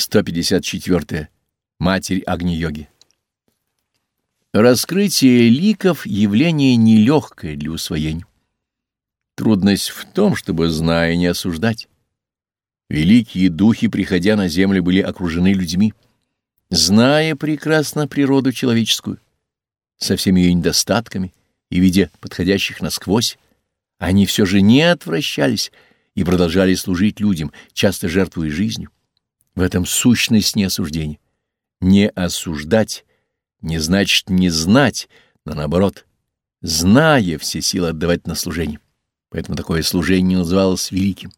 154. Матерь Агни-йоги. Раскрытие ликов — явление нелегкое для усвоения. Трудность в том, чтобы, зная, не осуждать. Великие духи, приходя на землю, были окружены людьми, зная прекрасно природу человеческую, со всеми ее недостатками и видя подходящих насквозь, они все же не отвращались и продолжали служить людям, часто жертвуя жизнью. В этом сущность неосуждения. Не осуждать не значит не знать, но наоборот, зная все силы отдавать на служение. Поэтому такое служение называлось великим.